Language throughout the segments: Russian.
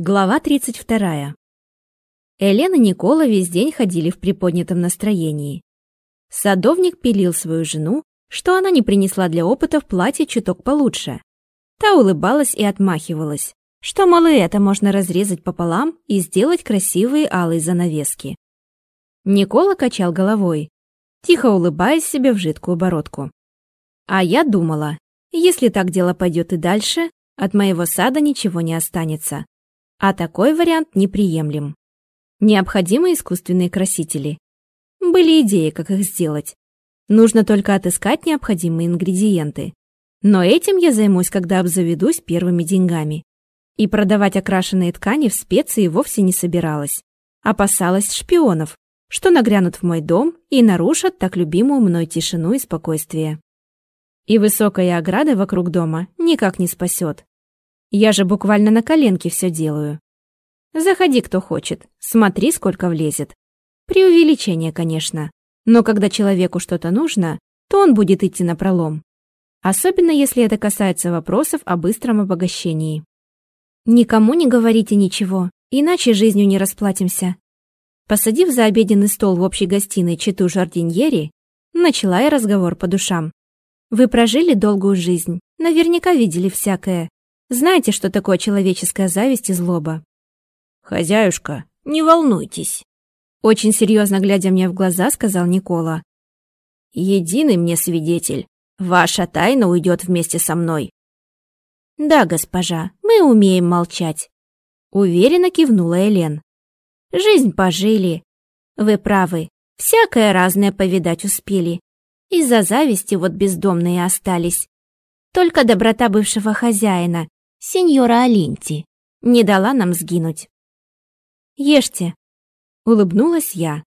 Глава 32. Элена и Никола весь день ходили в приподнятом настроении. Садовник пилил свою жену, что она не принесла для опыта в платье чуток получше. Та улыбалась и отмахивалась, что, мало это можно разрезать пополам и сделать красивые алые занавески. Никола качал головой, тихо улыбаясь себе в жидкую бородку. А я думала, если так дело пойдет и дальше, от моего сада ничего не останется. А такой вариант неприемлем. Необходимы искусственные красители. Были идеи, как их сделать. Нужно только отыскать необходимые ингредиенты. Но этим я займусь, когда обзаведусь первыми деньгами. И продавать окрашенные ткани в специи вовсе не собиралась. Опасалась шпионов, что нагрянут в мой дом и нарушат так любимую мной тишину и спокойствие. И высокая ограда вокруг дома никак не спасет. Я же буквально на коленке все делаю. Заходи, кто хочет, смотри, сколько влезет. Преувеличение, конечно. Но когда человеку что-то нужно, то он будет идти на пролом. Особенно если это касается вопросов о быстром обогащении. Никому не говорите ничего, иначе жизнью не расплатимся. Посадив за обеденный стол в общей гостиной читу жардиньери, начала я разговор по душам. Вы прожили долгую жизнь, наверняка видели всякое, знаете, что такое человеческая зависть и злоба? Хозяюшка, не волнуйтесь. Очень серьезно глядя мне в глаза, сказал Никола. Единый мне свидетель. Ваша тайна уйдет вместе со мной. Да, госпожа, мы умеем молчать. Уверенно кивнула Элен. Жизнь пожили. Вы правы, всякое разное повидать успели. Из-за зависти вот бездомные остались. Только доброта бывшего хозяина сеньора Алинти, не дала нам сгинуть. Ешьте, улыбнулась я,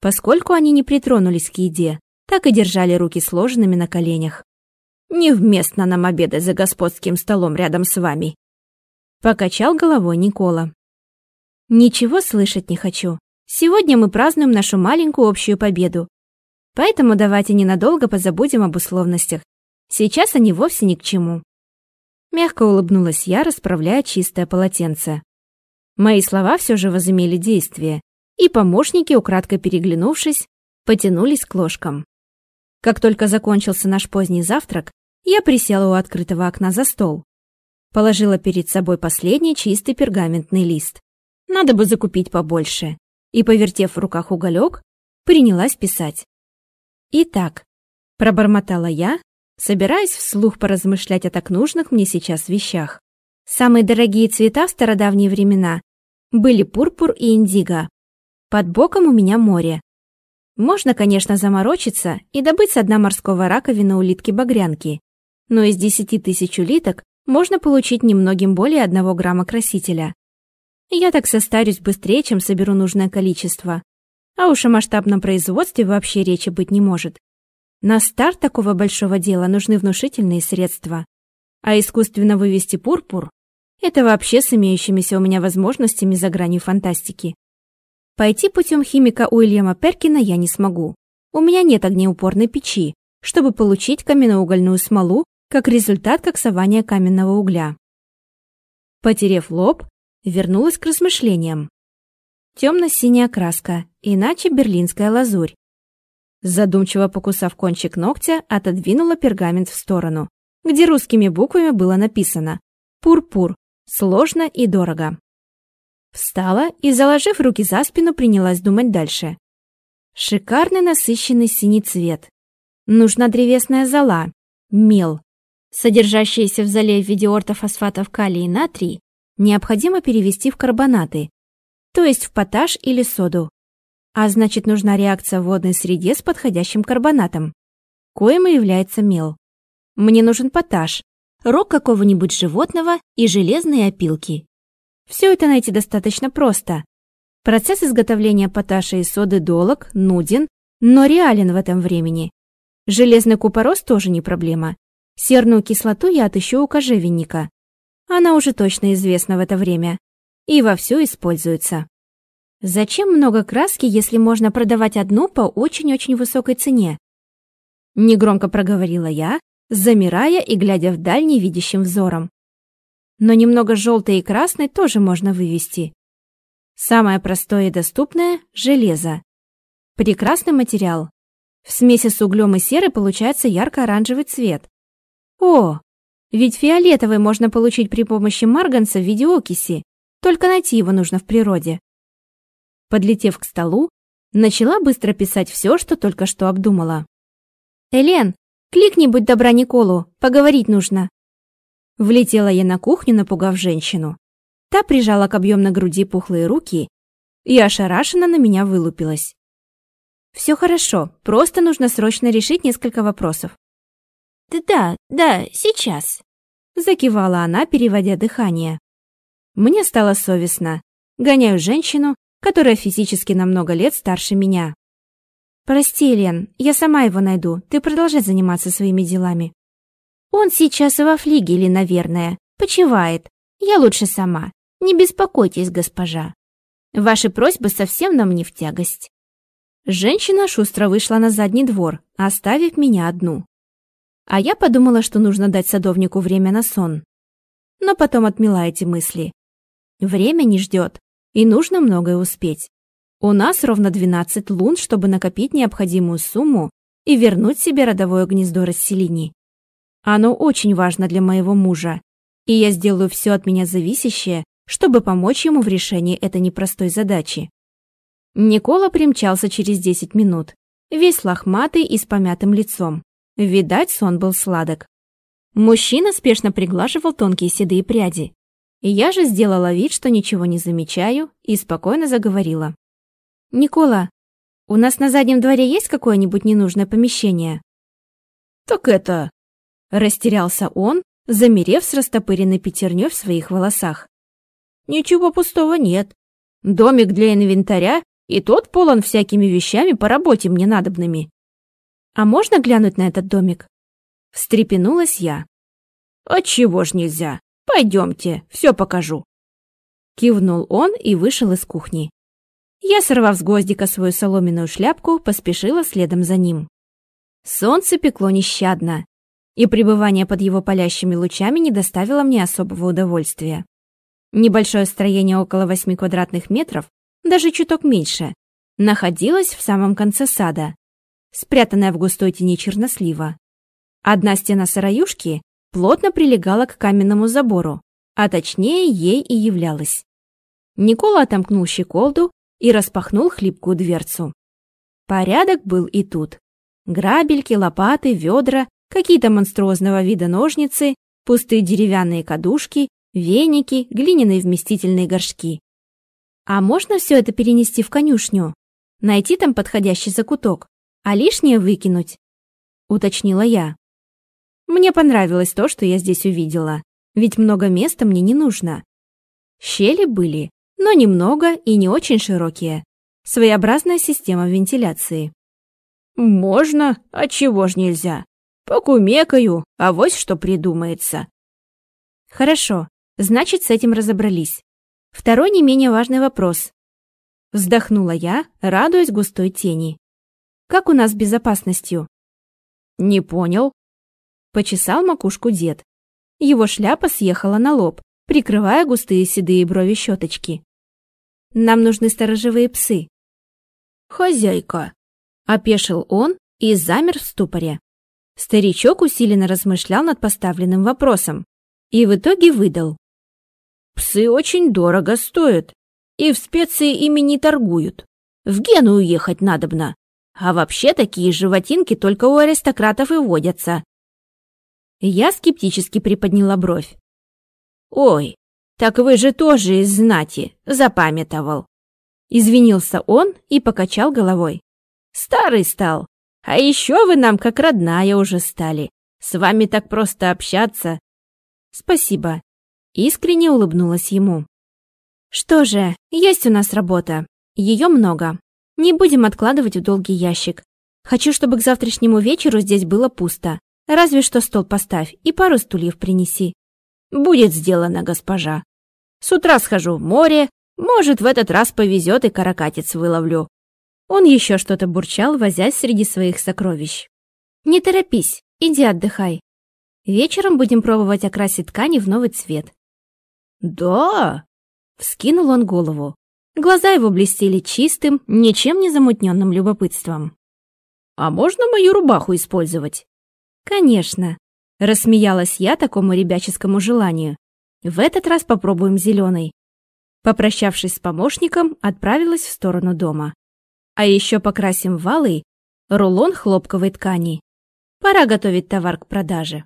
поскольку они не притронулись к еде, так и держали руки сложенными на коленях. Невместно нам обедать за господским столом рядом с вами. Покачал головой Никола. Ничего слышать не хочу. Сегодня мы празднуем нашу маленькую общую победу. Поэтому давайте ненадолго позабудем об условностях. Сейчас они вовсе ни к чему. Мягко улыбнулась я, расправляя чистое полотенце. Мои слова все же возымели действие, и помощники, украдкой переглянувшись, потянулись к ложкам. Как только закончился наш поздний завтрак, я присела у открытого окна за стол. Положила перед собой последний чистый пергаментный лист. Надо бы закупить побольше. И, повертев в руках уголек, принялась писать. «Итак», — пробормотала я, собираясь вслух поразмышлять о так нужных мне сейчас вещах. Самые дорогие цвета в стародавние времена были пурпур и индиго. Под боком у меня море. Можно, конечно, заморочиться и добыть с дна морского раковины улитки-багрянки, но из десяти тысяч улиток можно получить немногим более одного грамма красителя. Я так состарюсь быстрее, чем соберу нужное количество. А уж о масштабном производстве вообще речи быть не может. На старт такого большого дела нужны внушительные средства. А искусственно вывести пурпур – это вообще с имеющимися у меня возможностями за гранью фантастики. Пойти путем химика Уильяма Перкина я не смогу. У меня нет огнеупорной печи, чтобы получить каменноугольную смолу как результат коксования каменного угля. Потерев лоб, вернулась к размышлениям. Темно-синяя краска, иначе берлинская лазурь. Задумчиво покусав кончик ногтя, отодвинула пергамент в сторону, где русскими буквами было написано «Пур-пур. Сложно и дорого». Встала и, заложив руки за спину, принялась думать дальше. Шикарный насыщенный синий цвет. Нужна древесная зола, мел. Содержащиеся в золе в виде ортофосфатов калия и натрий необходимо перевести в карбонаты, то есть в поташ или соду. А значит, нужна реакция в водной среде с подходящим карбонатом, коим и является мел. Мне нужен поташ, рог какого-нибудь животного и железные опилки. Все это найти достаточно просто. Процесс изготовления поташа и соды долог, нуден, но реален в этом времени. Железный купорос тоже не проблема. Серную кислоту я отыщу у кожевенника. Она уже точно известна в это время и вовсю используется. Зачем много краски, если можно продавать одну по очень-очень высокой цене? Негромко проговорила я, замирая и глядя вдаль невидящим взором. но немного желтой и красной тоже можно вывести. Самое простое и доступное – железо. Прекрасный материал. В смеси с углем и серой получается ярко-оранжевый цвет. О, ведь фиолетовый можно получить при помощи марганца в виде окиси, только найти его нужно в природе. Подлетев к столу, начала быстро писать все, что только что обдумала. «Элен, кликни, будь добра, Николу, поговорить нужно». Влетела я на кухню, напугав женщину. Та прижала к объемной груди пухлые руки и ошарашенно на меня вылупилась. «Все хорошо, просто нужно срочно решить несколько вопросов». «Да, да, сейчас», — закивала она, переводя дыхание. Мне стало совестно. Гоняю женщину, которая физически намного лет старше меня. «Прости, Лен, я сама его найду. Ты продолжай заниматься своими делами». «Он сейчас во флигеле, наверное. Почивает. Я лучше сама. Не беспокойтесь, госпожа. Ваши просьбы совсем нам не в тягость». Женщина шустро вышла на задний двор, оставив меня одну. А я подумала, что нужно дать садовнику время на сон. Но потом отмела эти мысли. Время не ждет, и нужно многое успеть. У нас ровно 12 лун, чтобы накопить необходимую сумму и вернуть себе родовое гнездо расселений. Оно очень важно для моего мужа, и я сделаю все от меня зависящее, чтобы помочь ему в решении этой непростой задачи. Никола примчался через 10 минут, весь лохматый и с помятым лицом. Видать, сон был сладок. Мужчина спешно приглаживал тонкие седые пряди. Я же сделала вид, что ничего не замечаю, и спокойно заговорила. «Никола, у нас на заднем дворе есть какое-нибудь ненужное помещение?» «Так это...» Растерялся он, замерев с растопыренной пятерней в своих волосах. «Ничего пустого нет. Домик для инвентаря, и тот полон всякими вещами по работе мне надобными». «А можно глянуть на этот домик?» Встрепенулась я. «Отчего ж нельзя? Пойдемте, все покажу». Кивнул он и вышел из кухни. Я, сорвав с гвоздика свою соломенную шляпку, поспешила следом за ним. Солнце пекло нещадно, и пребывание под его палящими лучами не доставило мне особого удовольствия. Небольшое строение около восьми квадратных метров, даже чуток меньше, находилось в самом конце сада, спрятанное в густой тени чернослива. Одна стена сыроюшки плотно прилегала к каменному забору, а точнее ей и являлась. Никола отомкнул щеколду и распахнул хлипкую дверцу. Порядок был и тут. Грабельки, лопаты, ведра, какие-то монструозного вида ножницы, пустые деревянные кадушки, веники, глиняные вместительные горшки. А можно все это перенести в конюшню? Найти там подходящий закуток, а лишнее выкинуть? Уточнила я. Мне понравилось то, что я здесь увидела, ведь много места мне не нужно. Щели были, но немного и не очень широкие. Своеобразная система вентиляции. «Можно, а чего ж нельзя? Покумекаю, а вось что придумается». «Хорошо, значит, с этим разобрались. Второй не менее важный вопрос». Вздохнула я, радуясь густой тени. «Как у нас с безопасностью?» «Не понял». Почесал макушку дед. Его шляпа съехала на лоб, прикрывая густые седые брови щеточки. «Нам нужны сторожевые псы». «Хозяйка», — опешил он и замер в ступоре. Старичок усиленно размышлял над поставленным вопросом и в итоге выдал. «Псы очень дорого стоят, и в специи ими не торгуют. В Гену уехать надобно, а вообще такие животинки только у аристократов и водятся». Я скептически приподняла бровь. «Ой, так вы же тоже из знати, запамятовал». Извинился он и покачал головой. «Старый стал, а еще вы нам как родная уже стали. С вами так просто общаться». «Спасибо», — искренне улыбнулась ему. «Что же, есть у нас работа. Ее много. Не будем откладывать в долгий ящик. Хочу, чтобы к завтрашнему вечеру здесь было пусто. Разве что стол поставь и пару стульев принеси. «Будет сделано, госпожа. С утра схожу в море, может, в этот раз повезет и каракатиц выловлю». Он еще что-то бурчал, возясь среди своих сокровищ. «Не торопись, иди отдыхай. Вечером будем пробовать окрасить ткани в новый цвет. Да? Вскинул он голову. Глаза его блестели чистым, ничем не замутненным любопытством. А можно мою рубаху использовать? Конечно. Рассмеялась я такому ребяческому желанию. В этот раз попробуем зеленый. Попрощавшись с помощником, отправилась в сторону дома. А еще покрасим валой рулон хлопковой ткани. Пора готовить товар к продаже.